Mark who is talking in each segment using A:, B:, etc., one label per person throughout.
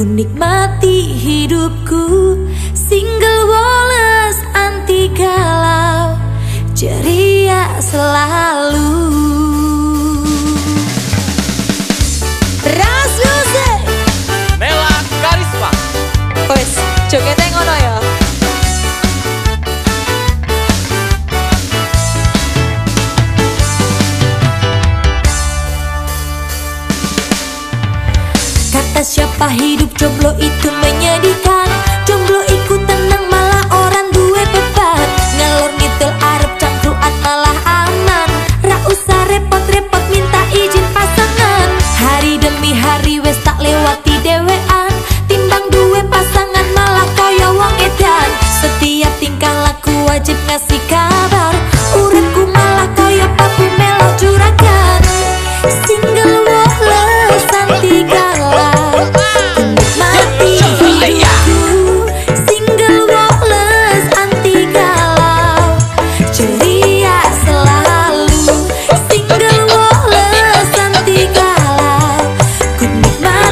A: Ku nikmati hidupku Single Wallace anti galau Ceria selalu. Ras
B: Mela Karisma.
A: Wes, jogetnya siapa hidup jomblo itu menyedihkan?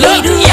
B: look.